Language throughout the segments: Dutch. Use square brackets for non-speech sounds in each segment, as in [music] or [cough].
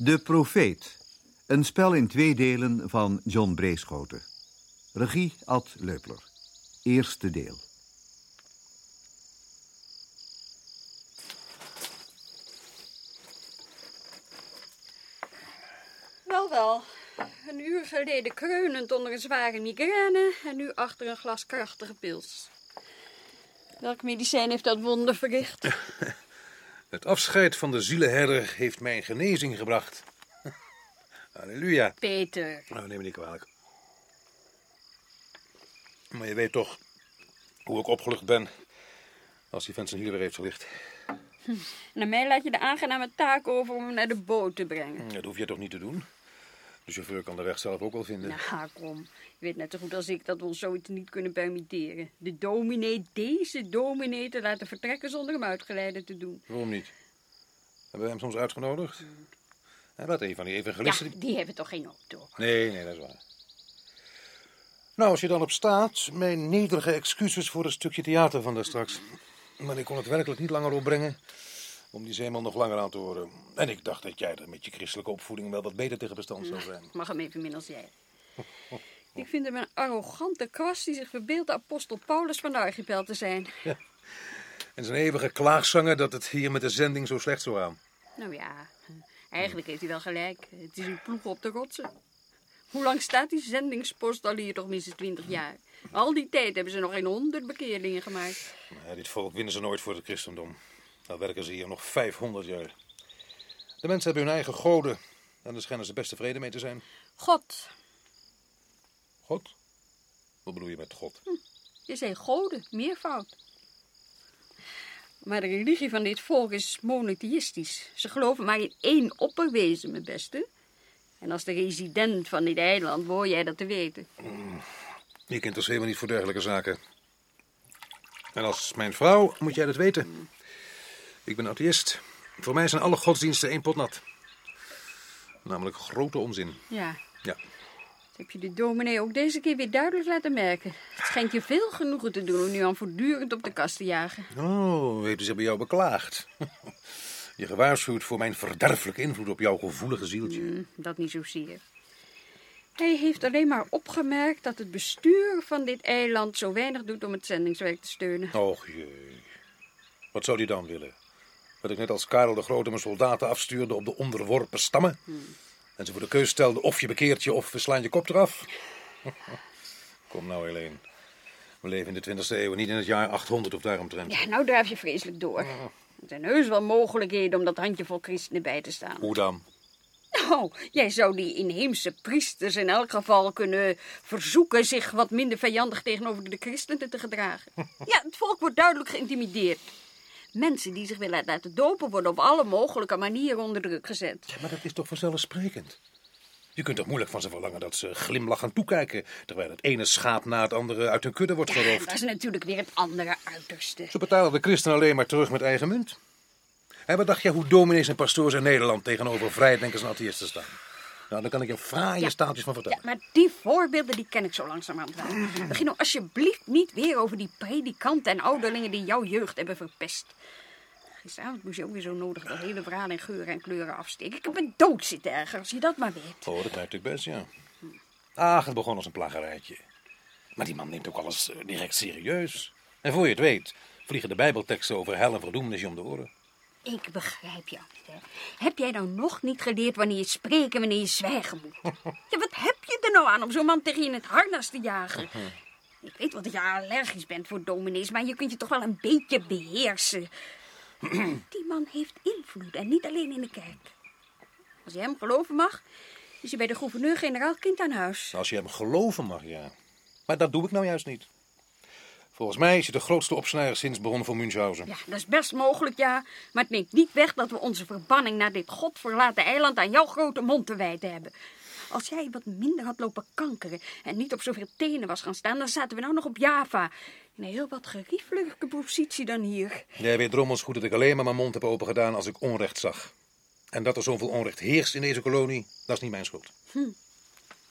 De Profeet. Een spel in twee delen van John Breeschoten. Regie Ad Leupler. Eerste deel. Wel, wel. Een uur geleden kreunend onder een zware migraine en nu achter een glas krachtige pils. Welk medicijn heeft dat wonder verricht? [laughs] Het afscheid van de zielenherder heeft mij genezing gebracht. [laughs] Halleluja. Peter. Nou, neem me niet kwalijk. Maar je weet toch hoe ik opgelucht ben als die vent zijn hiel weer heeft verlicht. Naar mij laat je de aangename taak over om hem naar de boot te brengen. Dat hoef je toch niet te doen? De chauffeur kan de weg zelf ook wel vinden. Nou, kom. Je weet net zo goed als ik dat we ons zoiets niet kunnen permitteren. De dominee, deze dominee, te laten vertrekken zonder hem uitgeleide te doen. Waarom niet? Hebben we hem soms uitgenodigd? Hij laat een van die evangelisten... Ja, die hebben toch geen auto? Nee, nee, dat is waar. Nou, als je dan op staat, mijn nederige excuses voor het stukje theater van daar straks. Maar ik kon het werkelijk niet langer opbrengen om die zeeman nog langer aan te horen. En ik dacht dat jij er met je christelijke opvoeding wel wat beter tegen bestand zou zijn. Ik mag hem even min als jij. Ik vind hem een arrogante kwast die zich verbeeldt de apostel Paulus van de archipel te zijn. En zijn eeuwige klaagzanger dat het hier met de zending zo slecht zou gaan. Nou ja, eigenlijk heeft hij wel gelijk. Het is een ploeg op de rotsen. Hoe lang staat die zendingspost al hier? Toch minstens twintig jaar. Al die tijd hebben ze nog geen honderd bekeerlingen gemaakt. Ja, dit volk winnen ze nooit voor het christendom. Nou werken ze hier nog 500 jaar. De mensen hebben hun eigen goden. En daar schijnen ze best tevreden mee te zijn. God. God? Wat bedoel je met God? Je zei goden, meervoud. Maar de religie van dit volk is monotheïstisch. Ze geloven maar in één opperwezen, mijn beste. En als de resident van dit eiland hoor jij dat te weten. Ik interesseer me niet voor dergelijke zaken. En als mijn vrouw moet jij dat weten. Ik ben atheïst. Voor mij zijn alle godsdiensten één pot nat. Namelijk grote onzin. Ja, Ja. dat heb je de dominee ook deze keer weer duidelijk laten merken. Het schijnt je veel genoegen te doen om nu aan voortdurend op de kast te jagen. Oh, weten ze bij jou beklaagd. Je gewaarschuwt voor mijn verderfelijke invloed op jouw gevoelige zieltje. Hm, dat niet zozeer. Hij heeft alleen maar opgemerkt dat het bestuur van dit eiland zo weinig doet om het zendingswerk te steunen. Och jee. Wat zou die dan willen? Dat ik net als Karel de Grote mijn soldaten afstuurde op de onderworpen stammen? En ze voor de keus stelde of je bekeert je of we slaan je kop eraf? [laughs] Kom nou, Helene. We leven in de 20e eeuw, niet in het jaar 800 of daaromtrent. Ja, nou drijf je vreselijk door. Er zijn heus wel mogelijkheden om dat handjevol christenen bij te staan. Hoe dan? Nou, jij zou die inheemse priesters in elk geval kunnen verzoeken zich wat minder vijandig tegenover de christenen te gedragen. [laughs] Ja, het volk wordt duidelijk geïntimideerd. Mensen die zich willen laten dopen worden op alle mogelijke manieren onder druk gezet. Ja, maar dat is toch vanzelfsprekend? Je kunt toch moeilijk van ze verlangen dat ze glimlachend toekijken... terwijl het ene schaap na het andere uit hun kudde wordt Ja, geroofd. dat is natuurlijk weer het andere uiterste. Ze betalen de christen alleen maar terug met eigen munt. En wat dacht jij hoe dominees en pastoors in Nederland tegenover vrijdenkers en atheïsten staan? Nou, daar kan ik je fraaie Ja. staaltjes van Ja, vertellen. maar die voorbeelden die ken ik zo langzamerhand wel. Begin nou alsjeblieft niet weer over die predikanten en ouderlingen die jouw jeugd hebben verpest. Gisteravond moest je ook weer zo nodig dat hele verhaal in geuren en kleuren afsteken. Ik heb me dood zitten erger, als je dat maar weet. Oh, dat lijkt ik best, ja. Ach, het begon als een plagerijtje. Maar die man neemt ook alles eh, direct serieus. En voor je het weet, vliegen de bijbelteksten over hel en verdoemenis je om de oren. Ik begrijp jou niet, hè. Heb jij nou nog niet geleerd wanneer je spreken en wanneer je zwijgen moet? Ja, wat heb je er nou aan om zo'n man tegen je in het harnas te jagen? Ik weet wel dat je allergisch bent voor dominees, maar je kunt je toch wel een beetje beheersen. Die man heeft invloed en niet alleen in de kerk. Als je hem geloven mag, is hij bij de gouverneur-generaal kind aan huis. Als je hem geloven mag, ja. Maar dat doe ik nou juist niet. Volgens mij is het de grootste opsnijder sinds begonnen voor Münchhausen. Ja, dat is best mogelijk, ja. Maar het neemt niet weg dat we onze verbanning naar dit godverlaten eiland aan jouw grote mond te wijten hebben. Als jij wat minder had lopen kankeren en niet op zoveel tenen was gaan staan, dan zaten we nou nog op Java. In een heel wat geriefelijke positie dan hier. Jij weet drommels goed dat ik alleen maar mijn mond heb opengedaan als ik onrecht zag. En dat er zoveel onrecht heerst in deze kolonie, dat is niet mijn schuld. Dat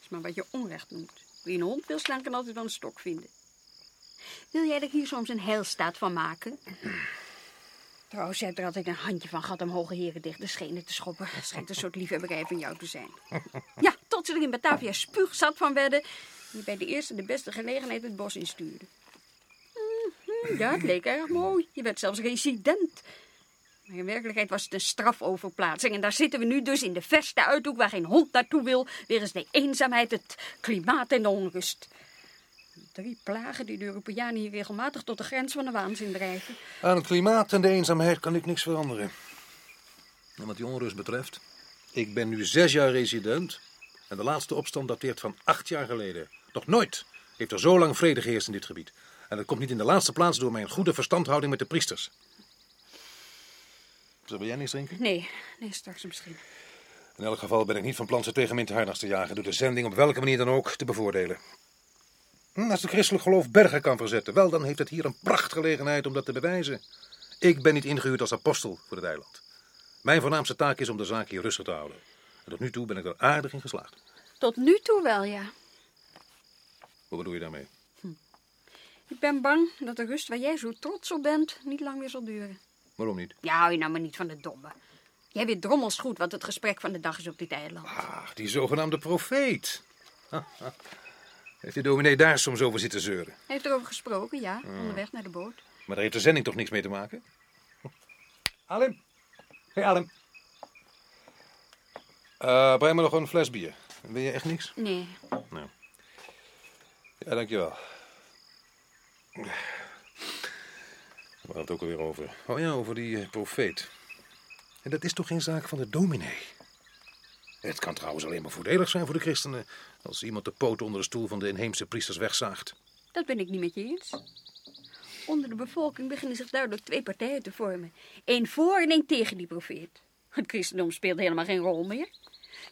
is maar wat je onrecht noemt. Wie een hond wil slaan, kan altijd wel een stok vinden. Wil jij er hier soms een heilstaat van maken? Trouwens, jij hebt er altijd een handje van gehad om hoge heren dicht de schenen te schoppen. Het schijnt een soort liefhebberij van jou te zijn. [laughs] Ja, tot ze er in Batavia spuug zat van werden... die bij de eerste de beste gelegenheid het bos instuurde. Mhm, Ja, het leek erg mooi. Je werd zelfs resident. Maar in werkelijkheid was het een strafoverplaatsing. En daar zitten we nu dus in de verste uithoek waar geen hond naartoe wil. Weer eens de eenzaamheid, het klimaat en de onrust. Drie plagen die de Europeanen hier regelmatig tot de grens van de waanzin drijven. Aan het klimaat en de eenzaamheid kan ik niks veranderen. En wat die onrust betreft, ik ben nu zes jaar resident. En de laatste opstand dateert van acht jaar geleden. Nog nooit heeft er zo lang vrede geheerst in dit gebied. En dat komt niet in de laatste plaats door mijn goede verstandhouding met de priesters. Zullen jij niets drinken? Nee, nee, straks misschien. In elk geval ben ik niet van plan ze tegen Minterharnas te jagen... door de zending op welke manier dan ook te bevoordelen. Hm, Als de christelijk geloof bergen kan verzetten... wel, dan heeft het hier een prachtgelegenheid om dat te bewijzen. Ik ben niet ingehuurd als apostel voor het eiland. Mijn voornaamste taak is om de zaak hier rustig te houden. En tot nu toe ben ik er aardig in geslaagd. Tot nu toe wel, ja. Wat bedoel je daarmee? Ik ben bang dat de rust waar jij zo trots op bent niet lang meer zal duren. Waarom niet? Ja, hou je nou maar niet van de domme. Jij weet drommels goed wat het gesprek van de dag is op dit eiland. Ach, die zogenaamde profeet. [laughs] Heeft de dominee daar soms over zitten zeuren? Hij heeft erover gesproken, ja, onderweg naar de boot. Maar daar heeft de zending toch niks mee te maken? Alim. Hé, hey, Alim. Eh breng me nog een fles bier. Wil je echt niks? Nee, Nou. Ja, dankjewel. Waar hadden we het ook alweer over? Oh ja, over die eh, profeet. En dat is toch geen zaak van de dominee? Het kan trouwens alleen maar voordelig zijn voor de christenen... als iemand de poot onder de stoel van de inheemse priesters wegzaagt. dat ben ik niet met je eens. Onder de bevolking beginnen zich duidelijk twee partijen te vormen. Eén voor en één tegen die profeet. Het christendom speelt helemaal geen rol meer.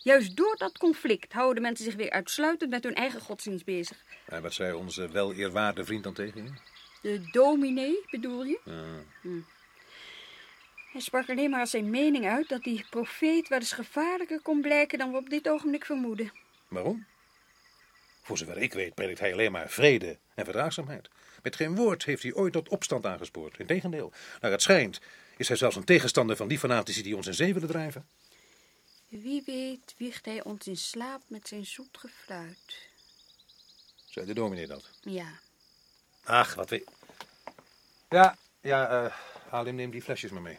Juist door dat conflict houden mensen zich weer uitsluitend met hun eigen godsdienst bezig. En wat zei onze wel eerwaarde vriend dan tegen je? De dominee, bedoel je? Ja. Hij sprak alleen maar als zijn mening uit dat die profeet wel eens gevaarlijker kon blijken dan we op dit ogenblik vermoeden. Waarom? Voor zover ik weet predikt hij alleen maar vrede en verdraagzaamheid. Met geen woord heeft hij ooit tot opstand aangespoord. Integendeel, naar het schijnt is hij zelfs een tegenstander van die fanatici die ons in zee willen drijven. Wie weet wiegt hij ons in slaap met zijn zoet gefluit. Zei de dominee dat? Ja, Ach, wat weet... Ja, ja, eh Halim, neem die flesjes maar mee.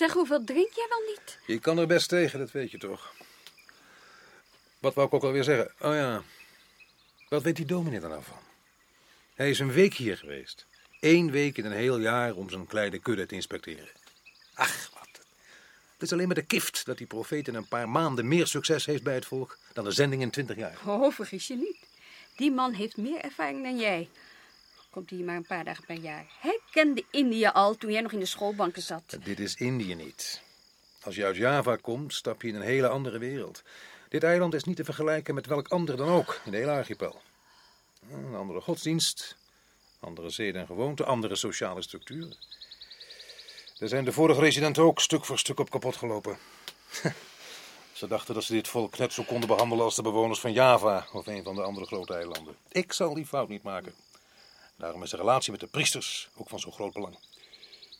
Zeg hoeveel drink jij wel niet? Je kan er best tegen, dat weet je toch. Wat wou ik ook alweer zeggen? Oh ja, wat weet die dominee er nou van? Hij is een week hier geweest. Eén week in een heel jaar om zijn kleine kudde te inspecteren. Ach, wat. Het is alleen maar de kift dat die profeet in een paar maanden meer succes heeft bij het volk dan de zending in twintig jaar. Oh, vergis je niet. Die man heeft meer ervaring dan jij. Komt hier maar een paar dagen per jaar. Hij kende India al toen jij nog in de schoolbanken zat. Dit is Indië niet. Als je uit Java komt, stap je in een hele andere wereld. Dit eiland is niet te vergelijken met welk ander dan ook in de hele archipel. Een andere godsdienst, andere zeden en gewoonten, andere sociale structuren. Daar zijn de vorige residenten ook stuk voor stuk op kapot gelopen. [laughs] Ze dachten dat ze dit volk net zo konden behandelen als de bewoners van Java of een van de andere grote eilanden. Ik zal die fout niet maken. Daarom is de relatie met de priesters ook van zo'n groot belang.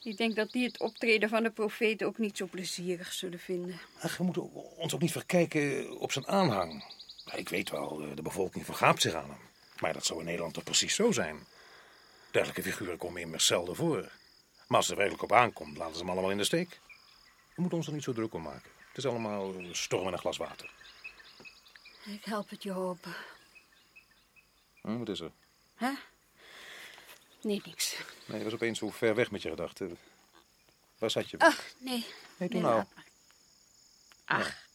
Ik denk dat die het optreden van de profeet ook niet zo plezierig zullen vinden. Ach, we moeten ons ook niet verkijken op zijn aanhang. Ja, Ik weet wel, eh, de bevolking vergaapt zich aan hem. Maar dat zou in Nederland toch precies zo zijn? Dergelijke figuren komen immers zelden voor. Maar als het er werkelijk op aankomt, laten ze hem allemaal in de steek. We moeten ons er niet zo druk om maken. Het is allemaal storm in een glas water. Ik help het je hopen. Hm, wat is er? Hè? Nee, niks. Nee, je was opeens zo ver weg met je gedachten. Waar zat je? Ach, nee. Nee, doe nee, nou. Ach.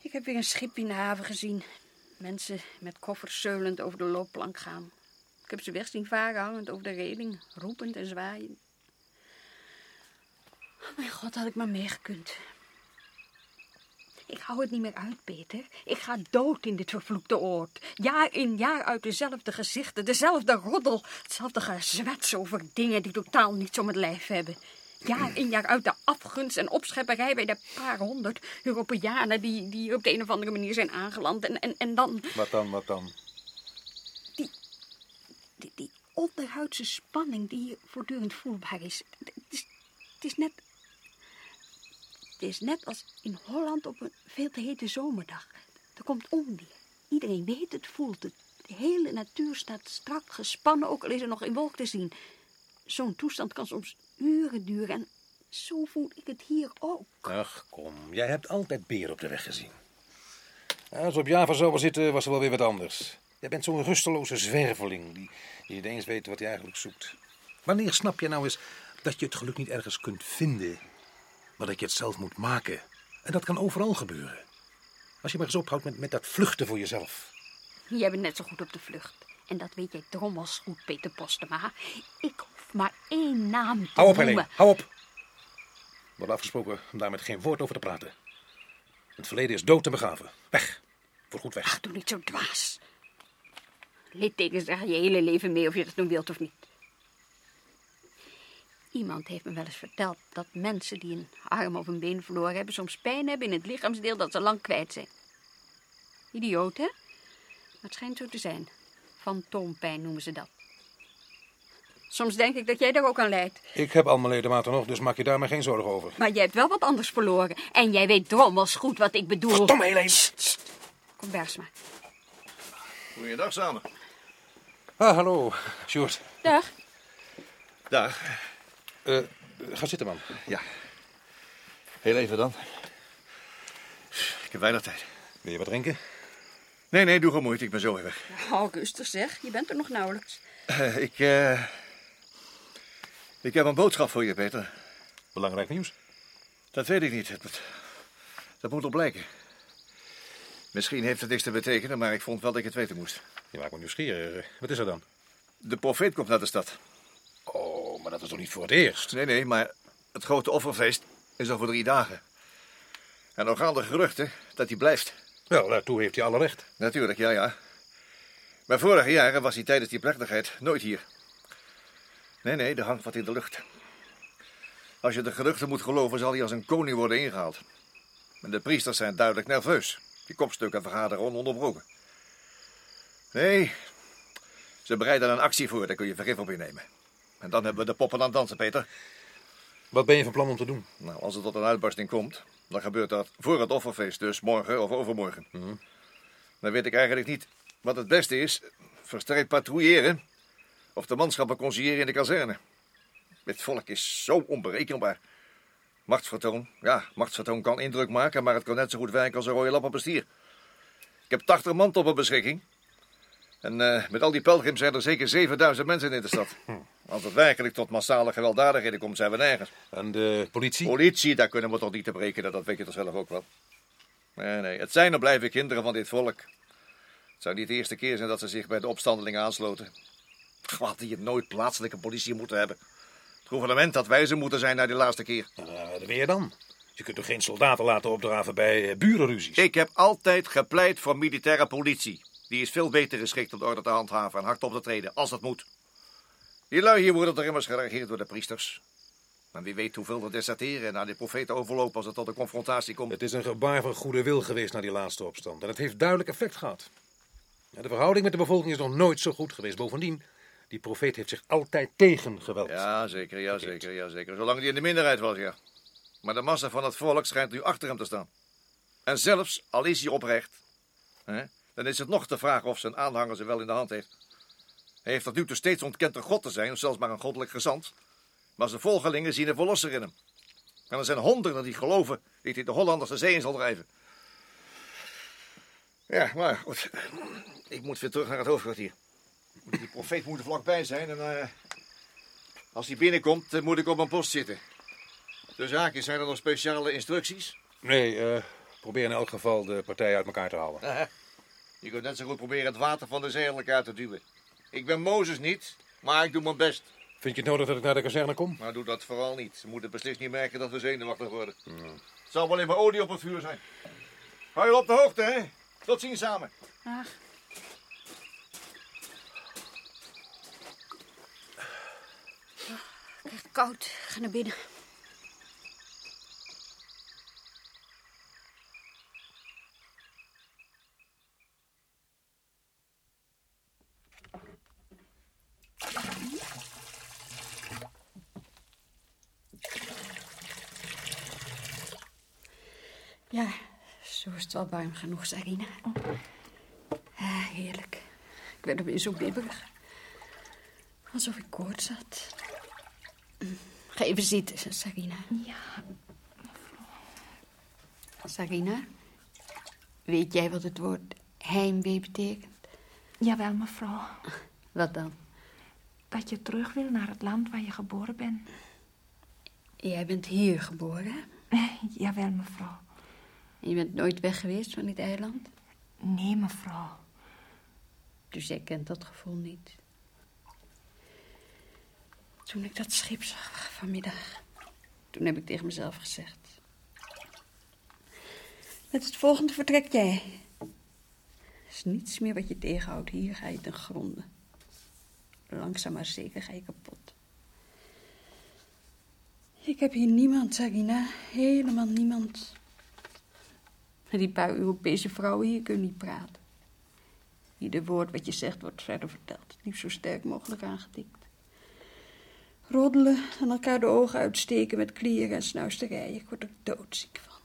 Ik heb weer een schip in de haven gezien. Mensen met koffers zeulend over de loopplank gaan. Ik heb ze weg zien varen hangend over de reling, roepend en zwaaiend. Oh mijn god, had ik maar meegekund. Ik hou het niet meer uit, Peter. Ik ga dood in dit vervloekte oord. Jaar in jaar uit dezelfde gezichten, dezelfde roddel, hetzelfde gezwets over dingen die totaal niets om het lijf hebben. jaar in jaar uit de afgunst en opschepperij bij de paar honderd Europeanen die, die op de een of andere manier zijn aangeland. En, en, en dan Wat dan, wat dan? die, die onderhuidse spanning die hier voortdurend voelbaar is. Het is, het is net. Het is net als in Holland op een veel te hete zomerdag. Er komt onweer. Iedereen weet het, voelt het. De hele natuur staat strak gespannen, ook al is er nog geen wolk te zien. Zo'n toestand kan soms uren duren en zo voel ik het hier ook. Ach, kom. Jij hebt altijd beer op de weg gezien. Als we op Java zouden zitten, was er wel weer wat anders. Jij bent zo'n rusteloze zwerveling die, die niet eens weet wat hij eigenlijk zoekt. Wanneer snap je nou eens dat je het geluk niet ergens kunt vinden, maar dat je het zelf moet maken? En dat kan overal gebeuren. Als je maar eens ophoudt met, met dat vluchten voor jezelf. Jij bent net zo goed op de vlucht. En dat weet jij drommels goed, Peter Postema. Ik hoef maar één naam te Hou op, noemen. Helene, hou op. We hadden afgesproken om daar met geen woord over te praten. Het verleden is dood te begraven. Weg. Voorgoed weg. Ach, doe niet zo dwaas. Littekens draag je hele leven mee of je dat nu wilt of niet. Iemand heeft me wel eens verteld dat mensen die een arm of een been verloren hebben... soms pijn hebben in het lichaamsdeel dat ze lang kwijt zijn. Idioot, hè? Maar het schijnt zo te zijn. Fantoompijn noemen ze dat. Soms denk ik dat jij daar ook aan lijdt. Ik heb al mijn ledematen nog, dus maak je daar maar geen zorgen over. Maar jij hebt wel wat anders verloren. En jij weet drommels goed wat ik bedoel. Verdomme, Helene. Kom, Bergsma. Goeiedag samen. Ah, hallo, Sjoerd. Dag. Dag. Eh, ga zitten, man. Ja. Heel even dan. Ik heb weinig tijd. Wil je wat drinken? Nee, nee, doe gemoeid. Ik ben zo weer weg. Rustig zeg. Je bent er nog nauwelijks. Eh, ik, eh... Ik heb een boodschap voor je, Peter. Belangrijk nieuws. Dat weet ik niet. Dat, dat moet nog blijken. Misschien heeft het niks te betekenen, maar ik vond wel dat ik het weten moest. Je maakt me nieuwsgierig. Wat is er dan? De profeet komt naar de stad. Dat is toch niet voor het eerst? Nee, nee, maar het grote offerfeest is al voor drie dagen. En dan gaan de geruchten dat hij blijft. Wel, daartoe heeft hij alle recht. Natuurlijk, ja, ja. Maar vorige jaren was hij tijdens die plechtigheid nooit hier. Nee, nee, er hangt wat in de lucht. Als je de geruchten moet geloven, zal hij als een koning worden ingehaald. En de priesters zijn duidelijk nerveus. Die kopstukken vergaderen ononderbroken. Nee, ze bereiden een actie voor, daar kun je vergif op innemen. En dan hebben we de poppen aan het dansen, Peter. Wat ben je van plan om te doen? Nou, als het tot een uitbarsting komt, dan gebeurt dat voor het offerfeest, dus morgen of overmorgen. Dan weet ik eigenlijk niet wat het beste is: versterkt patrouilleren of de manschappen conciliëren in de kazerne. Het volk is zo onberekenbaar. Machtsvertoon, ja, machtsvertoon kan indruk maken, maar het kan net zo goed werken als een rode lap op een stier. Ik heb 80 man op beschikking. En eh, met al die pelgrims zijn er zeker 7000 mensen in de stad. [laughs] Als het werkelijk tot massale gewelddadigheden komt, zijn we nergens. En de politie? Politie, daar kunnen we toch niet te berekenen, dat weet je toch zelf ook wel. Nee, nee, het zijn en blijven kinderen van dit volk. Het zou niet de eerste keer zijn dat ze zich bij de opstandelingen aansloten. Wat die het nooit plaatselijke politie moeten hebben. Het gouvernement had wijzer moeten zijn na die laatste keer. Uh, weer dan? Je kunt toch geen soldaten laten opdraven bij uh, burenruzies? Ik heb altijd gepleit voor militaire politie. Die is veel beter geschikt om de orde te handhaven en hard op te treden, als dat moet. Die lui hier worden toch immers geregeerd door de priesters. Maar wie weet hoeveel er deserteren en naar de profeten overlopen als het tot een confrontatie komt. Het is een gebaar van goede wil geweest na die laatste opstand. En het heeft duidelijk effect gehad. De verhouding met de bevolking is nog nooit zo goed geweest. Bovendien, die profeet heeft zich altijd tegen geweld. Ja, zeker, ja, zeker, ja, zeker. Zolang hij in de minderheid was, ja. Maar de massa van het volk schijnt nu achter hem te staan. En zelfs al is hij oprecht, hè, dan is het nog de vraag of zijn aanhanger ze wel in de hand heeft. Hij heeft tot nu toe steeds ontkend een god te zijn, of zelfs maar een goddelijk gezant. Maar zijn volgelingen zien een verlosser in hem. En er zijn honderden die geloven dat hij de Hollanders de zee in zal drijven. Ja, maar goed. Ik moet weer terug naar het hoofdkwartier. Die profeet moet er vlakbij zijn en uh, als hij binnenkomt, dan moet ik op mijn post zitten. De zaken zijn er nog speciale instructies? Nee, uh, probeer in elk geval de partij uit elkaar te halen. Je kunt net zo goed proberen het water van de zee uit elkaar te duwen. Ik ben Mozes niet, maar ik doe mijn best. Vind je het nodig dat ik naar de kazerne kom? Maar doe dat vooral niet. Ze moeten beslist niet merken dat we zenuwachtig worden. Het zal wel alleen maar olie op het vuur zijn. Hou je op de hoogte, hè? Tot ziens samen. Ach. Oh, echt koud. Ga naar binnen. Ja, zo is het wel warm genoeg, Sarina. Ah, heerlijk. Ik werd er weer zo bibberig. Alsof ik koorts had. Mm. Ga even zitten, Sarina. Ja, Sarina, weet jij wat het woord heimwee betekent? jawel, mevrouw. Wat dan? Dat je terug wil naar het land waar je geboren bent. Jij bent hier geboren? [laughs] Jawel, mevrouw. En je bent nooit weg geweest van dit eiland? Nee, mevrouw. Dus jij kent dat gevoel niet. Toen ik dat schip zag vanmiddag, toen heb ik tegen mezelf gezegd. Met het volgende vertrek jij. Er is niets meer wat je tegenhoudt. Hier ga je ten gronde. Langzaam maar zeker ga je kapot. Ik heb hier niemand, Sarina. Helemaal niemand. En die paar Europese vrouwen hier kunnen niet praten. Ieder woord wat je zegt wordt verder verteld. Liefst zo sterk mogelijk aangedikt. Roddelen en elkaar de ogen uitsteken met klieren en snuisterijen. Ik word er doodziek van.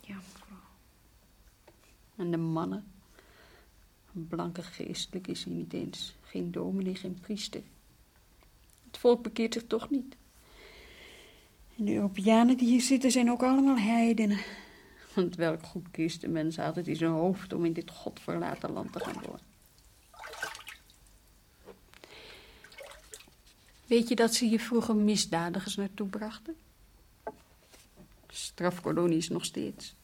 Ja, mevrouw. En de mannen. Een blanke geestelijk is hier niet eens. Geen dominee, geen priester. Het volk bekeert zich toch niet. En de Europeanen die hier zitten zijn ook allemaal heidenen. Want welk goed christenmens had het in zijn hoofd om in dit godverlaten land te gaan wonen? Weet je dat ze hier vroeger misdadigers naartoe brachten? Strafkolonie is nog steeds.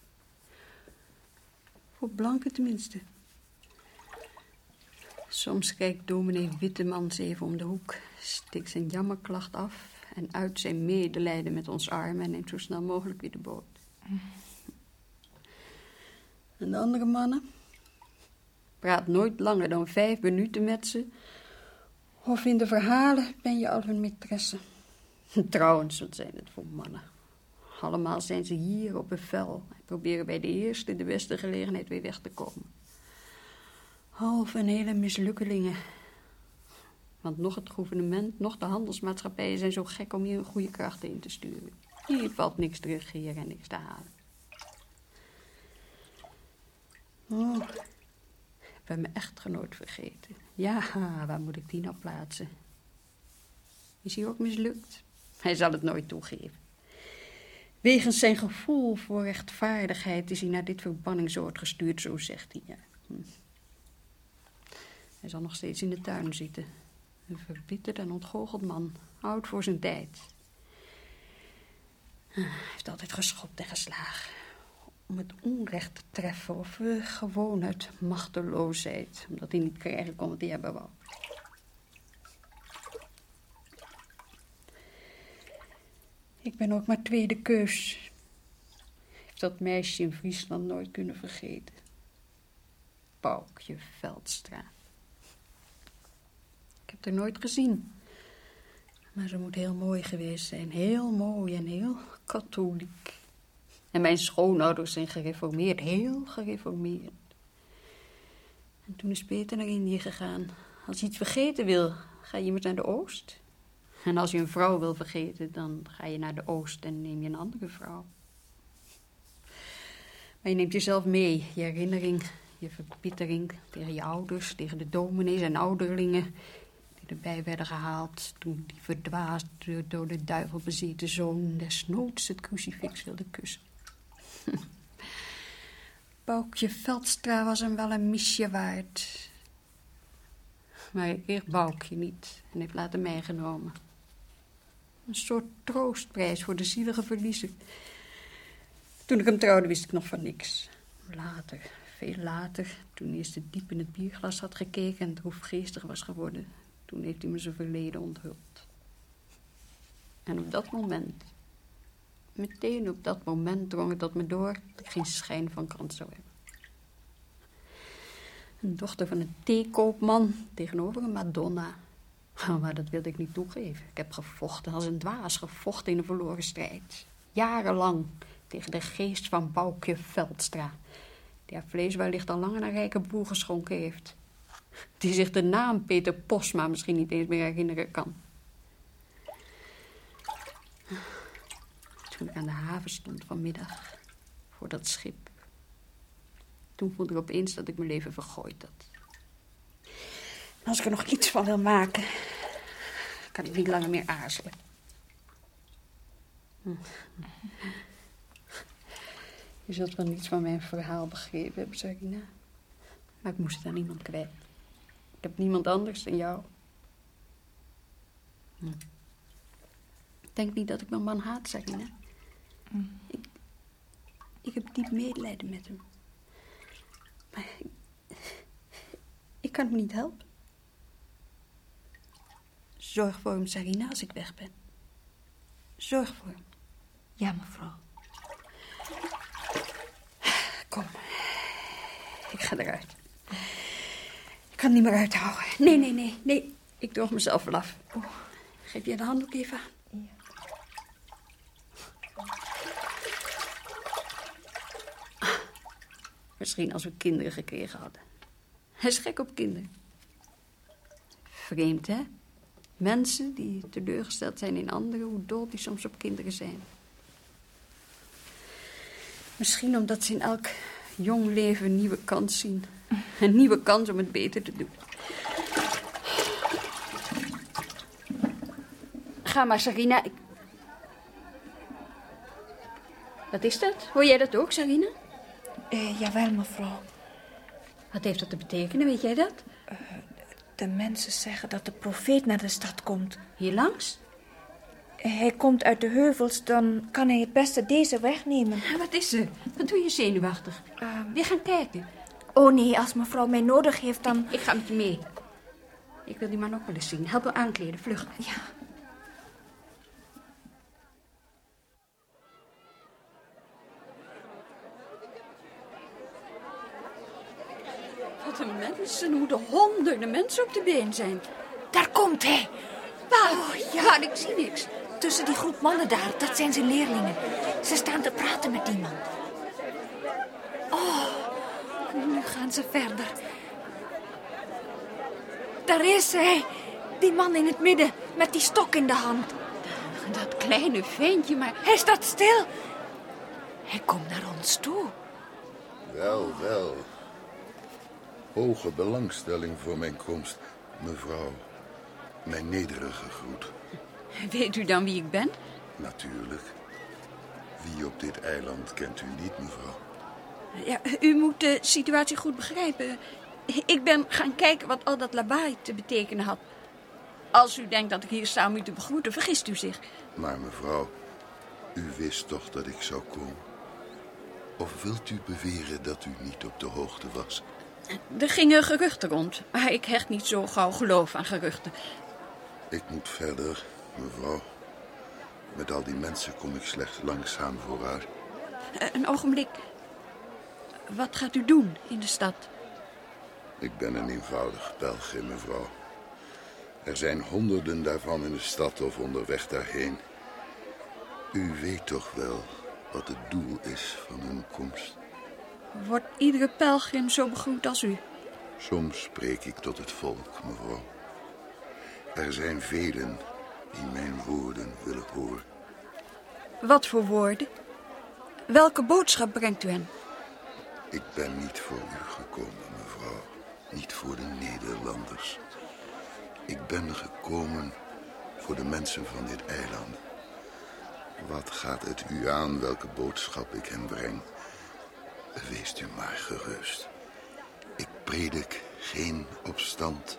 Voor blanken tenminste. Soms kijkt dominee Wittemans even om de hoek, stikt zijn jammerklacht af en uit zijn medelijden met ons armen en neemt zo snel mogelijk weer de boot. En de andere mannen? Praat nooit langer dan vijf minuten met ze. Of in de verhalen ben je al hun maîtresse. [laughs] Trouwens, wat zijn het voor mannen? Allemaal zijn ze hier op bevel en proberen bij de eerste de beste gelegenheid weer weg te komen. Half en hele mislukkelingen. Want nog het gouvernement, nog de handelsmaatschappijen zijn zo gek om hier een goede krachten in te sturen. Hier valt niks te regeren en niks te halen. Oh, ik ben mijn echtgenoot vergeten. Ja, waar moet ik die nou plaatsen? Is hij ook mislukt? Hij zal het nooit toegeven. Wegens zijn gevoel voor rechtvaardigheid is hij naar dit verbanningsoord gestuurd, zo zegt hij. Hm. Hij zal nog steeds in de tuin zitten. Een verbitterd en ontgoocheld man, oud voor zijn tijd. Hij heeft altijd geschopt en geslagen. Om het onrecht te treffen of eh, gewoon uit machteloosheid. Omdat hij niet krijgen kon wat hebben wou. Ik ben ook maar tweede keus. Heeft dat meisje in Friesland nooit kunnen vergeten. Paukje Veldstra. Ik heb haar nooit gezien. Maar ze moet heel mooi geweest zijn. Heel mooi en heel katholiek. En mijn schoonouders zijn gereformeerd. Heel gereformeerd. En toen is Peter naar Indië gegaan. Als je iets vergeten wil, ga je met naar de Oost. En als je een vrouw wil vergeten, dan ga je naar de Oost en neem je een andere vrouw. Maar je neemt jezelf mee, je herinnering, je verbittering tegen je ouders, tegen de dominees en ouderlingen die erbij werden gehaald toen die verdwaasde door de duivel bezeten zoon desnoods het crucifix wilde kussen. [laughs] Boukje Veldstra was hem wel een misje waard. Maar hij kreeg Boukje niet en heeft later meegenomen. Een soort troostprijs voor de zielige verliezer. Toen ik hem trouwde wist ik nog van niks. Later, veel later, toen eerst diep in het bierglas had gekeken en droefgeestig was geworden, toen heeft hij me zijn verleden onthuld. En op dat moment, meteen op dat moment drong het tot me door dat ik geen schijn van kans zou hebben. Een dochter van een theekoopman tegenover een Madonna. Oh, maar dat wilde ik niet toegeven. Ik heb gevochten als een dwaas, gevochten in een verloren strijd. Jarenlang tegen de geest van Boukje Veldstra. Die haar vlees wellicht al lang een rijke boer geschonken heeft. Die zich de naam Peter Posma misschien niet eens meer herinneren kan. Ik aan de haven stond vanmiddag, Voor dat schip. Toen voelde ik opeens dat ik mijn leven vergooid had. Als ik er nog iets van wil maken, kan ik niet langer meer aarzelen. Hm. Je zult wel niets van mijn verhaal begrepen hebben, Sarina. Maar ik moest het aan niemand kwijt. Ik heb niemand anders dan jou. Hm. Ik denk niet dat ik mijn man haat, Sarina. Ik, ik heb diep medelijden met hem. Maar ik, ik kan hem niet helpen. Zorg voor hem, Sarina, als ik weg ben. Zorg voor hem. Ja, mevrouw. Kom. Ik ga eruit. Ik kan het niet meer uithouden. Nee, nee, nee, nee. Ik droog mezelf wel af. Oh, geef jij de handdoek even aan. Misschien als we kinderen gekregen hadden. Hij is gek op kinderen. Vreemd, hè? Mensen die teleurgesteld zijn in anderen, hoe dol die soms op kinderen zijn. Misschien omdat ze in elk jong leven een nieuwe kans zien. Een nieuwe kans om het beter te doen. Ga maar, Sarina. Wat is dat? Hoor jij dat ook, Sarina? Eh, jawel, mevrouw. Wat heeft dat te betekenen, weet jij dat? De mensen zeggen dat de profeet naar de stad komt. Hier langs? Hij komt uit de heuvels, dan kan hij het beste deze weg nemen. Ah, Wat is er? Wat doe je zenuwachtig? Ehm. We gaan kijken. Oh nee, als mevrouw mij nodig heeft, dan... Ik ga met je mee. Ik wil die man ook wel eens zien. Help hem aankleden, vlug. Ja. Een mensen, hoe de honderden mensen op de been zijn. Daar komt hij. Waar? Oh, ja, ik zie niks. Tussen die groep mannen daar, dat zijn zijn leerlingen. Ze staan te praten met iemand. Oh, nu gaan ze verder. Daar is hij. Die man in het midden, met die stok in de hand. Dat kleine ventje, maar... Hij staat stil. Hij komt naar ons toe. Wel, wel. Hoge belangstelling voor mijn komst, mevrouw. Mijn nederige groet. Weet u dan wie ik ben? Natuurlijk. Wie op dit eiland kent u niet, mevrouw? Ja, u moet de situatie goed begrijpen. Ik ben gaan kijken wat al dat lawaai te betekenen had. Als u denkt dat ik hier sta om u te begroeten, vergist u zich. Maar mevrouw, u wist toch dat ik zou komen? Of wilt u beweren dat u niet op de hoogte was? Er gingen geruchten rond, maar ik hecht niet zo gauw geloof aan geruchten. Ik moet verder, mevrouw. Met al die mensen kom ik slechts langzaam vooruit. Eh, Een ogenblik. Wat gaat u doen in de stad? Ik ben een eenvoudig pelgrim, mevrouw. Er zijn honderden daarvan in de stad of onderweg daarheen. U weet toch wel wat het doel is van hun komst. Wordt iedere pelgrim zo begroet als u? Soms spreek ik tot het volk, mevrouw. Er zijn velen die mijn woorden willen horen. Wat voor woorden? Welke boodschap brengt u hen? Ik ben niet voor u gekomen, mevrouw. Niet voor de Nederlanders. Ik ben gekomen voor de mensen van dit eiland. Wat gaat het u aan welke boodschap ik hen breng? Wees u maar gerust. Ik predik geen opstand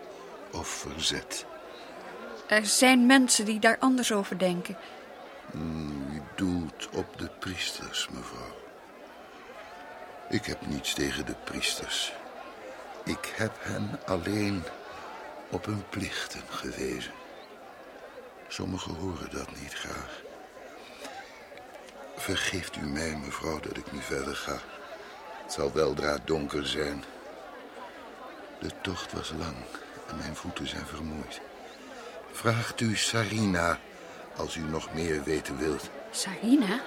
of verzet. Er zijn mensen die daar anders over denken. U doelt op de priesters, mevrouw. Ik heb niets tegen de priesters. Ik heb hen alleen op hun plichten gewezen. Sommigen horen dat niet graag. Vergeeft u mij, mevrouw, dat ik nu verder ga. Het zal weldra donker zijn. De tocht was lang en mijn voeten zijn vermoeid. Vraagt u Sarina als u nog meer weten wilt. Sarina?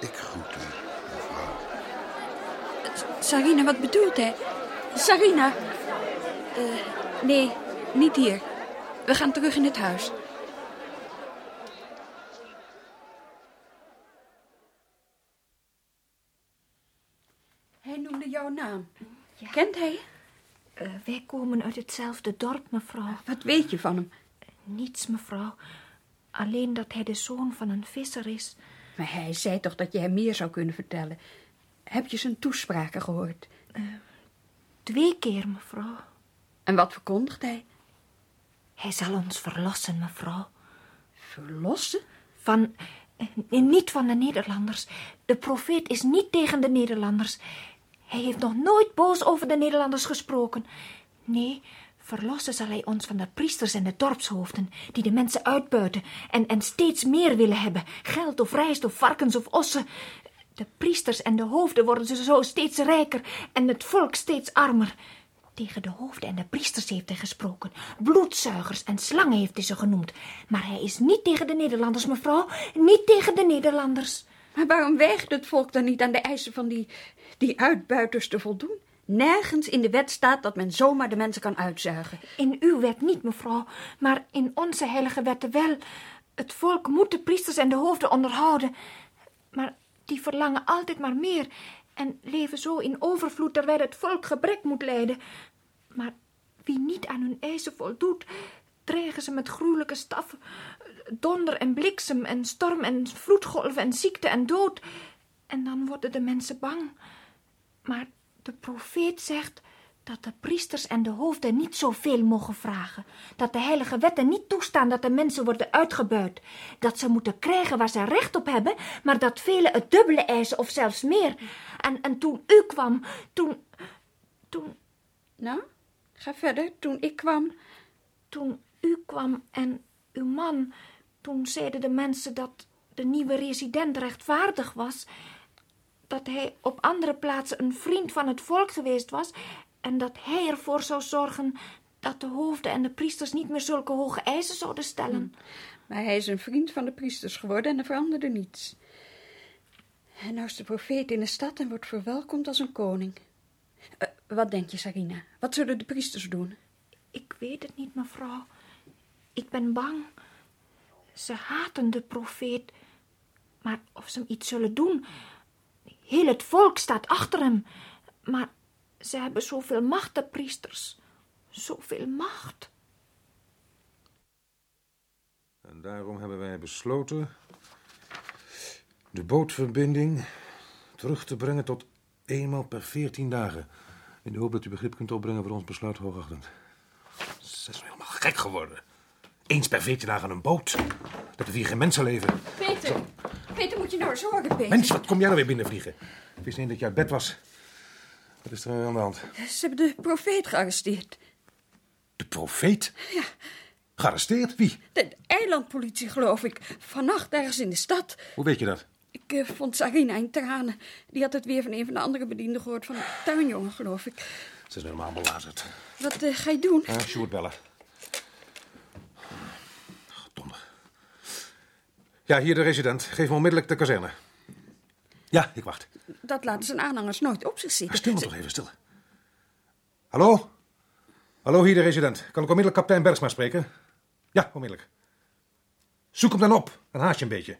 Ik groet u, mevrouw. Sarina, wat bedoelt hij? Sarina? Eh, nee, niet hier. We gaan terug in het huis. Kent hij? Eh, wij komen uit hetzelfde dorp, mevrouw. Wat weet je van hem? Niets, mevrouw. Alleen dat hij de zoon van een visser is. Maar hij zei toch dat je hem meer zou kunnen vertellen. Heb je zijn toespraken gehoord? Twee keer, mevrouw. En wat verkondigt hij? Hij zal ons verlossen, mevrouw. Verlossen? Van, eh, niet van de Nederlanders. De profeet is niet tegen de Nederlanders. Hij heeft nog nooit boos over de Nederlanders gesproken. Nee, verlossen zal hij ons van de priesters en de dorpshoofden, die de mensen uitbuiten en, en steeds meer willen hebben. Geld of rijst of varkens of ossen. De priesters en de hoofden worden ze zo steeds rijker en het volk steeds armer. Tegen de hoofden en de priesters heeft hij gesproken. Bloedzuigers en slangen heeft hij ze genoemd. Maar hij is niet tegen de Nederlanders, mevrouw. Niet tegen de Nederlanders. Maar waarom weigert het volk dan niet aan de eisen van die, die uitbuiters te voldoen? Nergens in de wet staat dat men zomaar de mensen kan uitzuigen. In uw wet niet, mevrouw, maar in onze heilige wetten wel. Het volk moet de priesters en de hoofden onderhouden. Maar die verlangen altijd maar meer en leven zo in overvloed terwijl het volk gebrek moet lijden. Maar wie niet aan hun eisen voldoet, dreigen ze met gruwelijke staf, donder en bliksem en storm en vloedgolven en ziekte en dood. En dan worden de mensen bang. Maar de profeet zegt dat de priesters en de hoofden niet zoveel mogen vragen. Dat de heilige wetten niet toestaan dat de mensen worden uitgebuit. Dat ze moeten krijgen waar ze recht op hebben, maar dat velen het dubbele eisen of zelfs meer. En, en toen u kwam, toen... Toen, Nou, ga verder. Toen ik kwam... toen u kwam en uw man... Toen zeiden de mensen dat de nieuwe resident rechtvaardig was... dat hij op andere plaatsen een vriend van het volk geweest was... en dat hij ervoor zou zorgen dat de hoofden en de priesters niet meer zulke hoge eisen zouden stellen. Maar hij is een vriend van de priesters geworden en er veranderde niets. En nou is de profeet in de stad en wordt verwelkomd als een koning. Eh, wat denk je, Sarina? Wat zullen de priesters doen? Ik weet het niet, mevrouw. Ik ben bang. Ze haten de profeet. Maar of ze hem iets zullen doen... Heel het volk staat achter hem. Maar ze hebben zoveel macht, de priesters. Zoveel macht. En daarom hebben wij besloten de bootverbinding terug te brengen tot eenmaal per veertien dagen. In de hoop dat u begrip kunt opbrengen voor ons besluit hoogachtend. Ze is helemaal gek geworden. Eens per veertien dagen een boot. Dat er hier geen mensen leven. Peter, Peter, moet je nou horen, Peter. Mens, wat kom jij nou weer binnenvliegen? Ik wist niet dat je uit bed was. Wat is er aan de hand? Ze hebben de profeet gearresteerd. De profeet? Ja. Gearresteerd? Wie? De eilandpolitie, geloof ik. Vannacht ergens in de stad. Hoe weet je dat? Ik eh, vond Sarina in tranen. Die had het weer van een van de andere bedienden gehoord. Van een tuinjongen, geloof ik. Ze is helemaal belazerd. Wat eh, ga je doen? Ah, Sjoerd bellen. Ja, hier de resident. Geef me onmiddellijk de kazerne. Ja, ik wacht. Dat laten zijn aanhangers nooit op zich Maar zitten. stil toch even, stil. Hallo? Hallo, hier de resident. Kan ik onmiddellijk kapitein Bergsma spreken? Ja, onmiddellijk. Zoek hem dan op. Dan haast je een beetje.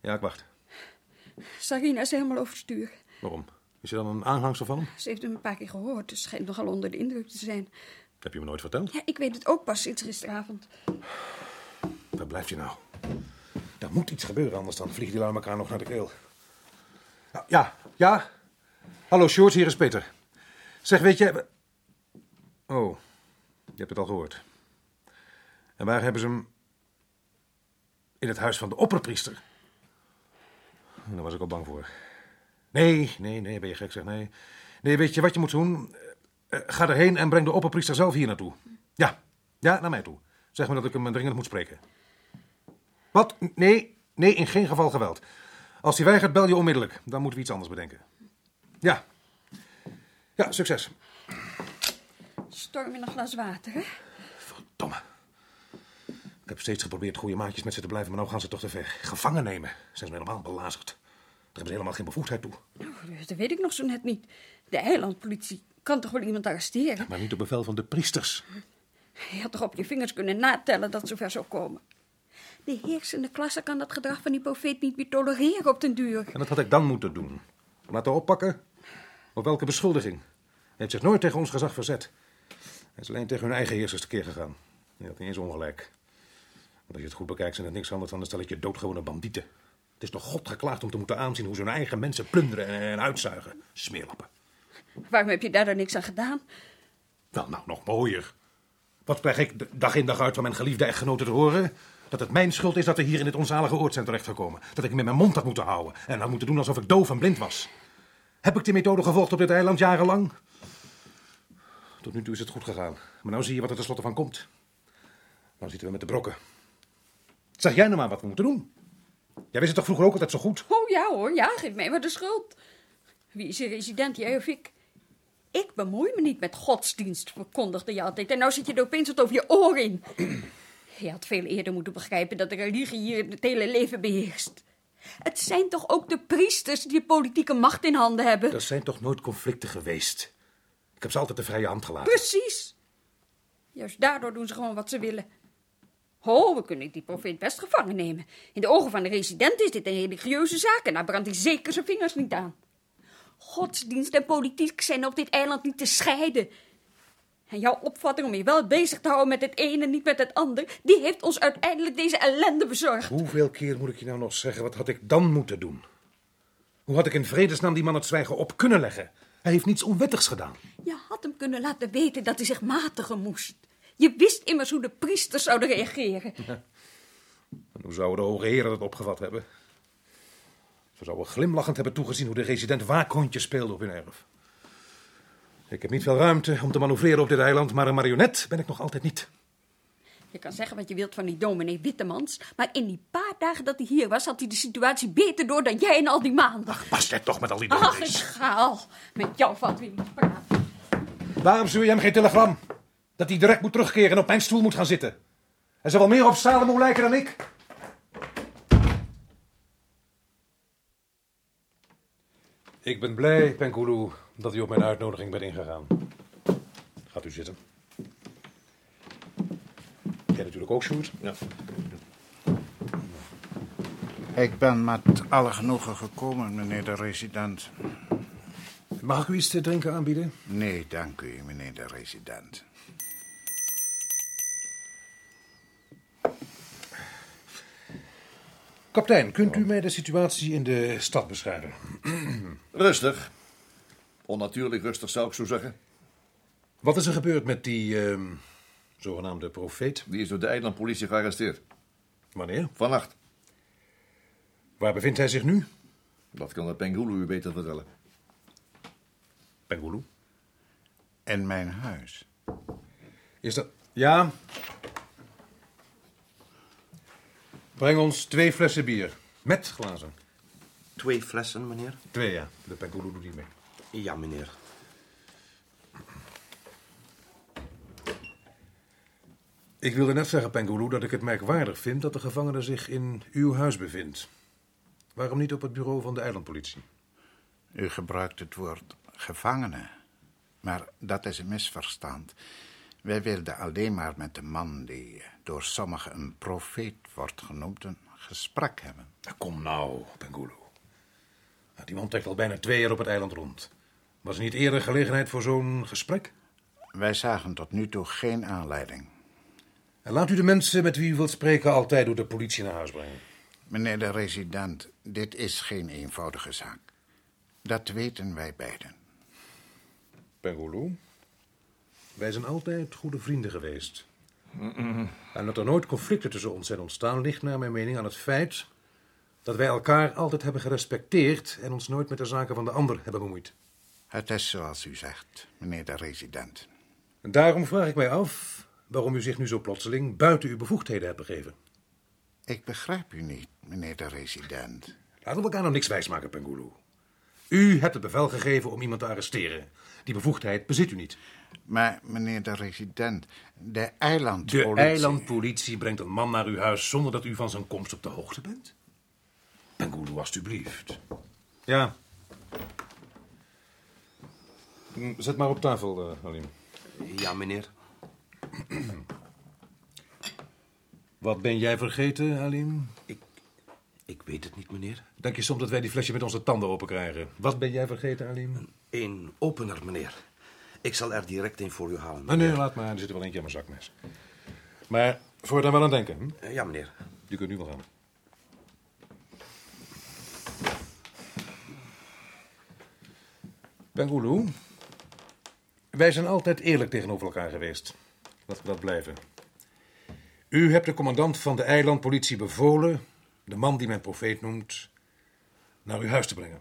Ja, ik wacht. Sarina is helemaal overstuur. Waarom? Is je dan een aanhangsel van hem? Ze heeft hem een paar keer gehoord, dus schijnt nogal onder de indruk te zijn. Heb je me nooit verteld? Ja, ik weet het ook pas sinds gisteravond. Waar blijf je nou? Er moet iets gebeuren, anders dan vliegen die lui elkaar nog naar de keel. Ja, ja. Hallo, Sjoerd, hier is Peter. Zeg, weet je... Oh, je hebt het al gehoord. En waar hebben ze hem... In het huis van de opperpriester. Daar was ik al bang voor. Nee, nee, nee, ben je gek zeg, nee. Nee, weet je wat je moet doen? Eh, eh, ga erheen en breng de opperpriester zelf hier naartoe. Ja, ja, naar mij toe. Zeg me dat ik hem dringend moet spreken. Wat? Nee, nee, in geen geval geweld. Als hij weigert, bel je onmiddellijk. Dan moeten we iets anders bedenken. Ja. Ja, succes. Storm in een glas water, hè? Verdomme. Ik heb steeds geprobeerd goede maatjes met ze te blijven, maar nou gaan ze toch te ver. Gevangen nemen. Zijn ze helemaal belazerd. Daar hebben ze helemaal geen bevoegdheid toe. Nou, dat weet ik nog zo net niet. De eilandpolitie kan toch wel iemand arresteren? Maar niet op bevel van de priesters. Je had toch op je vingers kunnen natellen dat het zover zou komen? De heersende klasse kan dat gedrag van die profeet niet meer tolereren op den duur. En dat had ik dan moeten doen. Laten oppakken. Op welke beschuldiging? Hij heeft zich nooit tegen ons gezag verzet. Hij is alleen tegen hun eigen heersers tekeer gegaan. Hij had niet eens ongelijk. Want als je het goed bekijkt, zijn het niks anders dan een stelletje doodgewone bandieten. Het is toch God geklaagd om te moeten aanzien hoe ze hun eigen mensen plunderen en, en uitzuigen. Smeerlappen. Waarom heb je daar dan niks aan gedaan? Wel, nou, nog mooier. Wat krijg ik dag in dag uit van mijn geliefde echtgenoten te horen? Dat het mijn schuld is dat we hier in dit onzalige oord zijn terechtgekomen. Dat ik met mijn mond had moeten houden en had moeten doen alsof ik doof en blind was. Heb ik die methode gevolgd op dit eiland jarenlang? Tot nu toe is het goed gegaan. Maar nou zie je wat er tenslotte van komt. Nou zitten we met de brokken. Zeg jij nou maar wat we moeten doen. Jij wist het toch vroeger ook altijd zo goed? Oh ja hoor, ja, geef mij maar de schuld. Wie is de resident, jij of ik? Ik bemoei me niet met godsdienst, verkondigde je altijd. En nou zit je er opeens wat over je oor in. [clears throat] Je had veel eerder moeten begrijpen dat de religie hier het hele leven beheerst. Het zijn toch ook de priesters die politieke macht in handen hebben? Er zijn toch nooit conflicten geweest? Ik heb ze altijd de vrije hand gelaten. Precies. Juist daardoor doen ze gewoon wat ze willen. Ho, we kunnen die profeet best gevangen nemen. In de ogen van de resident is dit een religieuze zaak en daar brandt hij zeker zijn vingers niet aan. Godsdienst en politiek zijn op dit eiland niet te scheiden. En jouw opvatting om je wel bezig te houden met het ene en niet met het ander, die heeft ons uiteindelijk deze ellende bezorgd. Hoeveel keer moet ik je nou nog zeggen, wat had ik dan moeten doen? Hoe had ik in vredesnaam die man het zwijgen op kunnen leggen? Hij heeft niets onwettigs gedaan. Je had hem kunnen laten weten dat hij zich matigen moest. Je wist immers hoe de priesters zouden reageren. [laughs] En hoe zouden de hoge heren dat opgevat hebben? Ze zouden glimlachend hebben toegezien hoe de resident waakhondje speelde op hun erf. Ik heb niet veel ruimte om te manoeuvreren op dit eiland, maar een marionet ben ik nog altijd niet. Je kan zeggen wat je wilt van die dominee Wittemans, maar in die paar dagen dat hij hier was, had hij de situatie beter door dan jij in al die maanden. Pas jij toch met al die Ach, ik dominees. ga al. Met jou valt weer niet praten. Waarom stuur je hem geen telegram? Dat hij direct moet terugkeren en op mijn stoel moet gaan zitten. Hij zal wel meer op Salomo lijken dan ik. Ik ben blij, Penkulu, dat u op mijn uitnodiging bent ingegaan. Gaat u zitten. Jij natuurlijk ook, Sjoerd? Ja. Ik ben met alle genoegen gekomen, meneer de resident. Mag ik u iets te drinken aanbieden? Nee, dank u, meneer de resident. Kapitein, kunt u mij de situatie in de stad beschrijven? Rustig. Onnatuurlijk rustig zou ik zo zeggen. Wat is er gebeurd met die ehm, zogenaamde profeet? Die is door de eilandpolitie gearresteerd. Wanneer? Vannacht. Waar bevindt hij zich nu? Dat kan de Pengulu u beter vertellen. Pengulu. In mijn huis. Is dat... Ja. Breng ons twee flessen bier. Met glazen. Twee flessen, meneer? Twee, ja. De Pengulu doet niet mee. Ja, meneer. Ik wilde net zeggen, Pengulu, dat ik het merkwaardig vind dat de gevangene zich in uw huis bevindt. Waarom niet op het bureau van de eilandpolitie? U gebruikt het woord gevangene. Maar dat is een misverstand. Wij wilden alleen maar met de man die door sommigen een profeet wordt genoemd... een gesprek hebben. Nou, kom nou, Pengulu. Nou, die man trekt al bijna twee jaar op het eiland rond. Was er niet eerder gelegenheid voor zo'n gesprek? Wij zagen tot nu toe geen aanleiding. En laat u de mensen met wie u wilt spreken altijd door de politie naar huis brengen. Meneer de resident, dit is geen eenvoudige zaak. Dat weten wij beiden. Pengulu, wij zijn altijd goede vrienden geweest. En dat er nooit conflicten tussen ons zijn ontstaan, ligt naar mijn mening aan het feit dat wij elkaar altijd hebben gerespecteerd en ons nooit met de zaken van de ander hebben bemoeid. Het is zoals u zegt, meneer de resident. En daarom vraag ik mij af waarom u zich nu zo plotseling buiten uw bevoegdheden hebt begeven. Ik begrijp u niet, meneer de resident. Laten we elkaar nou niks wijsmaken, Pengulu. U hebt het bevel gegeven om iemand te arresteren. Die bevoegdheid bezit u niet. Maar, meneer de resident, de De eilandpolitie... eilandpolitie brengt een man naar uw huis zonder dat u van zijn komst op de hoogte bent? Pengulu, alstublieft. Ja. Mm, Zet maar op tafel, uh, Alim. Ja, meneer. [clears throat] Wat ben jij vergeten, Alim? Ik, Ik weet het niet, meneer. Denk je soms dat wij die flesje met onze tanden open krijgen? Wat ben jij vergeten, Alim? Een opener, meneer. Ik zal er direct een voor u halen. Maar nee, laat maar. Er zit er wel eentje aan mijn zakmes. Maar voor je daar wel aan denken. Hm? Eh, Ja, meneer. Je kunt nu wel gaan. Bengulu, wij zijn altijd eerlijk tegenover elkaar geweest. Laten we dat blijven. U hebt de commandant van de eilandpolitie bevolen, de man die men profeet noemt, naar uw huis te brengen.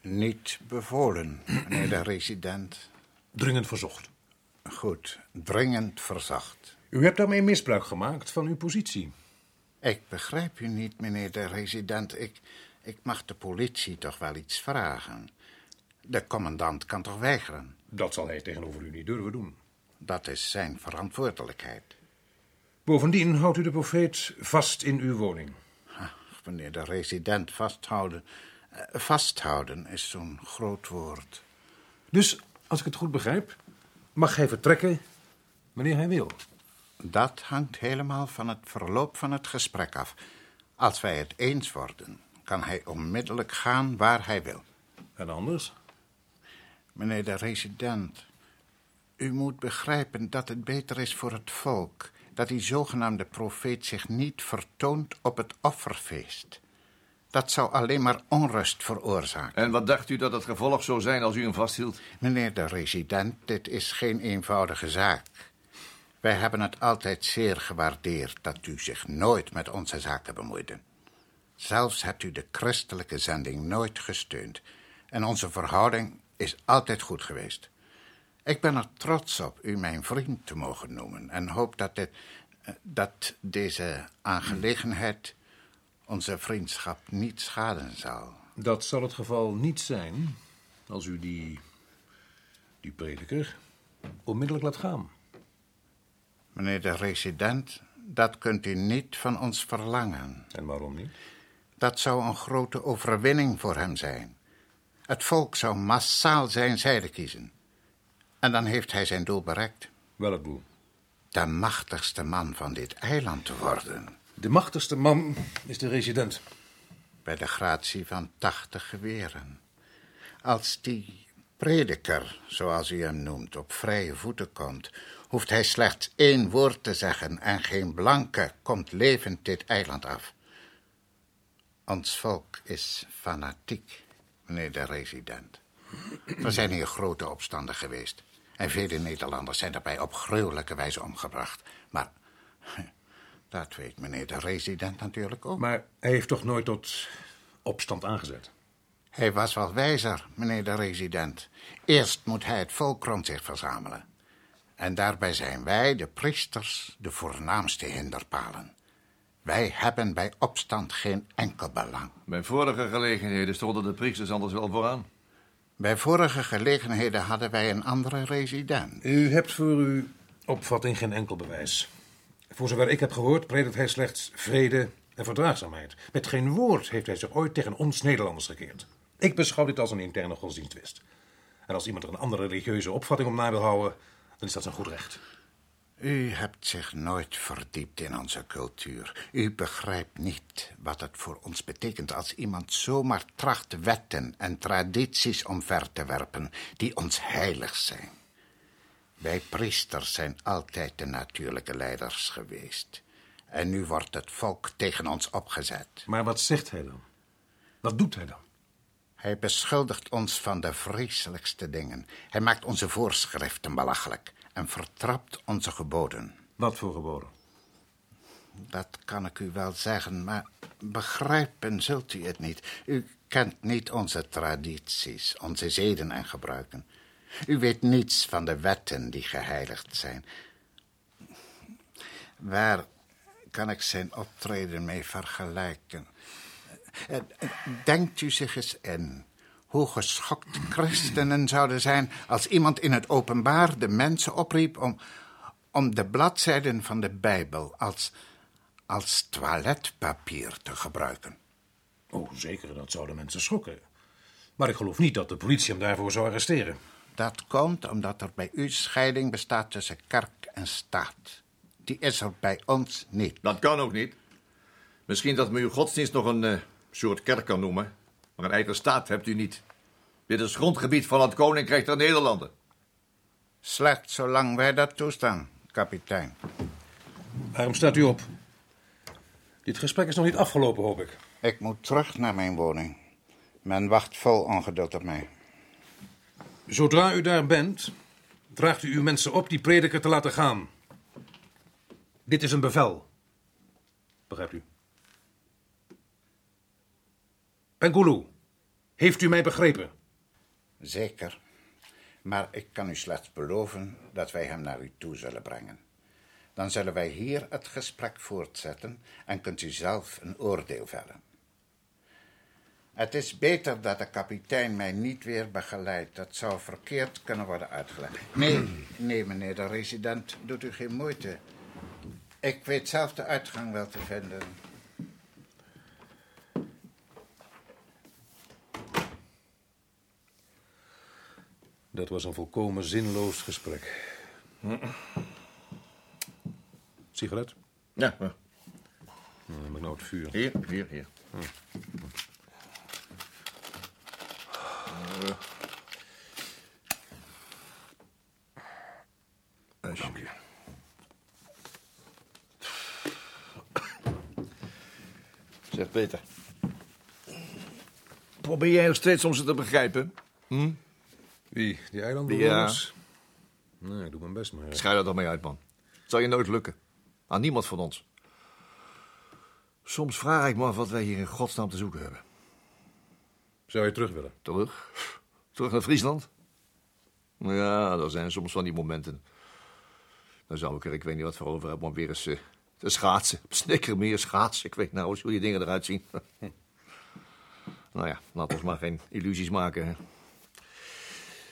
Niet bevolen, meneer de resident. Dringend verzocht. Goed, dringend verzacht. U hebt daarmee misbruik gemaakt van uw positie. Ik begrijp u niet, meneer de resident. Ik, ik mag de politie toch wel iets vragen. De commandant kan toch weigeren? Dat zal hij tegenover u niet durven doen. Dat is zijn verantwoordelijkheid. Bovendien houdt u de profeet vast in uw woning. Meneer de resident, vasthouden. eh, vasthouden is zo'n groot woord. Dus, als ik het goed begrijp, mag hij vertrekken wanneer hij wil. Dat hangt helemaal van het verloop van het gesprek af. Als wij het eens worden, kan hij onmiddellijk gaan waar hij wil. En anders? Meneer de resident, u moet begrijpen dat het beter is voor het volk dat die zogenaamde profeet zich niet vertoont op het offerfeest. Dat zou alleen maar onrust veroorzaken. En wat dacht u dat het gevolg zou zijn als u hem vasthield? Meneer de resident, dit is geen eenvoudige zaak. Wij hebben het altijd zeer gewaardeerd dat u zich nooit met onze zaken bemoeide. Zelfs hebt u de christelijke zending nooit gesteund. En onze verhouding is altijd goed geweest. Ik ben er trots op u mijn vriend te mogen noemen en hoop dat, dit, eh, dat deze aangelegenheid onze vriendschap niet schaden zal. Dat zal het geval niet zijn als u die, die prediker onmiddellijk laat gaan. Meneer de resident, dat kunt u niet van ons verlangen. En waarom niet? Dat zou een grote overwinning voor hem zijn. Het volk zou massaal zijn zijde kiezen. En dan heeft hij zijn doel bereikt. Welk doel? De machtigste man van dit eiland te worden. De machtigste man is de resident. Bij de gratie van tachtig geweren. Als die prediker, zoals u hem noemt, op vrije voeten komt, hoeft hij slechts één woord te zeggen en geen blanke komt levend dit eiland af. Ons volk is fanatiek, meneer de resident. Er zijn hier grote opstanden geweest. En vele Nederlanders zijn daarbij op gruwelijke wijze omgebracht. Maar [laughs] dat weet meneer de resident natuurlijk ook. Maar hij heeft toch nooit tot opstand aangezet? Hij was wel wijzer, meneer de resident. Eerst moet hij het volk rond zich verzamelen. En daarbij zijn wij, de priesters, de voornaamste hinderpalen. Wij hebben bij opstand geen enkel belang. Bij vorige gelegenheden stonden de priesters anders wel vooraan. Bij vorige gelegenheden hadden wij een andere resident. U hebt voor uw opvatting geen enkel bewijs. Voor zover ik heb gehoord, predikt hij slechts vrede en verdraagzaamheid. Met geen woord heeft hij zich ooit tegen ons Nederlanders gekeerd. Ik beschouw dit als een interne godsdienstwist. En als iemand er een andere religieuze opvatting om na wil houden, dan is dat zijn goed recht. U hebt zich nooit verdiept in onze cultuur. U begrijpt niet wat het voor ons betekent als iemand zomaar tracht wetten en tradities omver te werpen die ons heilig zijn. Wij priesters zijn altijd de natuurlijke leiders geweest. En nu wordt het volk tegen ons opgezet. Maar wat zegt hij dan? Wat doet hij dan? Hij beschuldigt ons van de vreselijkste dingen. Hij maakt onze voorschriften belachelijk en vertrapt onze geboden. Wat voor geboden? Dat kan ik u wel zeggen, maar begrijpen zult u het niet. U kent niet onze tradities, onze zeden en gebruiken. U weet niets van de wetten die geheiligd zijn. Waar kan ik zijn optreden mee vergelijken? Eh, eh, Denkt u zich eens in hoe geschokt christenen zouden zijn als iemand in het openbaar de mensen opriep om, om de bladzijden van de Bijbel als, als toiletpapier te gebruiken. Oh, zeker, dat zouden mensen schokken. Maar ik geloof niet dat de politie hem daarvoor zou arresteren. Dat komt omdat er bij u scheiding bestaat tussen kerk en staat. Die is er bij ons niet. Dat kan ook niet. Misschien dat me uw godsdienst nog een, eh, soort kerk kan noemen. Maar een eigen staat hebt u niet. Dit is grondgebied van het Koninkrijk der Nederlanden. Slecht zolang wij dat toestaan, kapitein. Waarom staat u op? Dit gesprek is nog niet afgelopen, hoop ik. Ik moet terug naar mijn woning. Men wacht vol ongeduld op mij. Zodra u daar bent, draagt u uw mensen op die prediker te laten gaan. Dit is een bevel. Begrijpt u? Pengulu, heeft u mij begrepen? Zeker. Maar ik kan u slechts beloven dat wij hem naar u toe zullen brengen. Dan zullen wij hier het gesprek voortzetten en kunt u zelf een oordeel vellen. Het is beter dat de kapitein mij niet weer begeleidt. Dat zou verkeerd kunnen worden uitgelegd. Nee, nee, meneer de resident, doet u geen moeite. Ik weet zelf de uitgang wel te vinden. Dat was een volkomen zinloos gesprek. Sigaret? Ja, ja. Dan heb ik nou het vuur. hier, hier, hier. Dank u. Zeg Peter. Probeer jij nog steeds om ze te begrijpen? Wie? Die Ja. eilandbewoners? Nee, ik doe mijn best maar. Schrijf er toch mee uit, man. Het zal je nooit lukken. Aan niemand van ons. Soms vraag ik me af wat wij hier in godsnaam te zoeken hebben. Zou je terug willen? Terug? Terug naar Friesland? Ja, er zijn soms van die momenten. Dan zou ik er, ik weet niet wat voor over hebben, om weer eens eh, te schaatsen. Op Snikkermeer schaatsen. Ik weet nou eens hoe die dingen eruit zien. [laughs] nou ja, laten we maar geen illusies maken. Hè.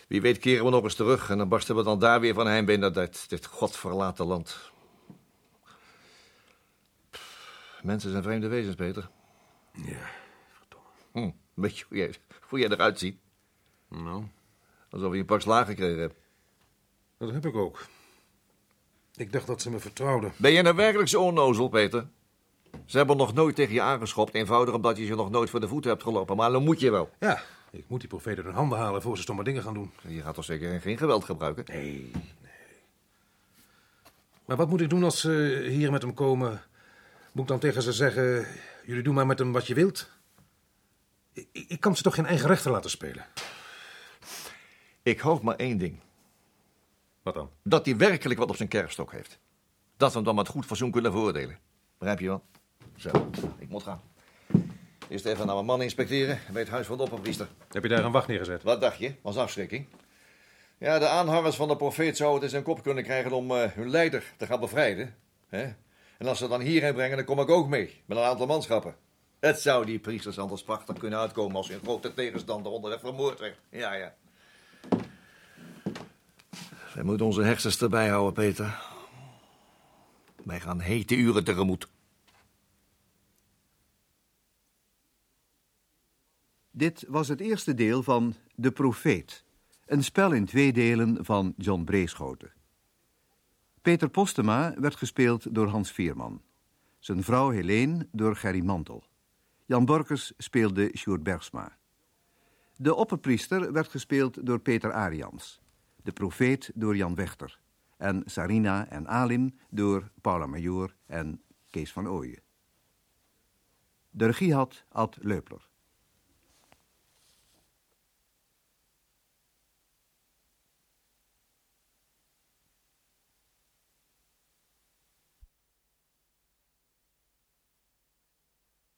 Wie weet keren we nog eens terug en dan barsten we dan daar weer van heimwee naar dit, dit godverlaten land. Pff, Mensen zijn vreemde wezens, Peter. Ja. Hm, weet je hoe jij, hoe jij eruit ziet? Nou, Alsof je een pak slaag gekregen hebt. dat heb ik ook. Ik dacht dat ze me vertrouwden. Ben je nou werkelijk zo onnozel, Peter? Ze hebben nog nooit tegen je aangeschopt, eenvoudig omdat je ze nog nooit voor de voeten hebt gelopen. Maar dan moet je wel. Ja, ik moet die profeten uit hun handen halen voor ze stomme dingen gaan doen. Je gaat toch zeker geen geweld gebruiken? Nee, nee. Maar wat moet ik doen als ze hier met hem komen? Moet ik dan tegen ze zeggen: jullie doen maar met hem wat je wilt? Ik, ik- kan ze toch geen eigen rechter laten spelen? Ik hoop maar één ding. Wat dan? Dat hij werkelijk wat op zijn kerfstok heeft. Dat we hem dan met goed fatsoen kunnen veroordelen. Begrijp je wel? Zo, ik moet gaan. Eerst even naar mijn man inspecteren bij het huis van de opperpriester. Heb je daar een wacht neergezet? Wat dacht je? Was afschrikking? Ja, de aanhangers van de profeet zouden het in zijn kop kunnen krijgen om eh, hun leider te gaan bevrijden. Hè? En als ze dan hierheen brengen, dan kom ik ook mee. Met een aantal manschappen. Het zou die priesters anders prachtig kunnen uitkomen als hun grote tegenstander onderweg vermoord werd. Ja, ja. Wij moeten onze hersens erbij houden, Peter. Wij gaan hete uren tegemoet. Dit was het eerste deel van De Profeet, een spel in twee delen van John Breeschoten. Peter Postema werd gespeeld door Hans Veerman. Zijn vrouw Helene door Gerry Mantel. Jan Borkes speelde Sjoerd Bergsma. De opperpriester werd gespeeld door Peter Arians. De profeet door Jan Wechter. En Sarina en Alim door Paula Major en Kees van Ooyen. De regie had Ad Leupler.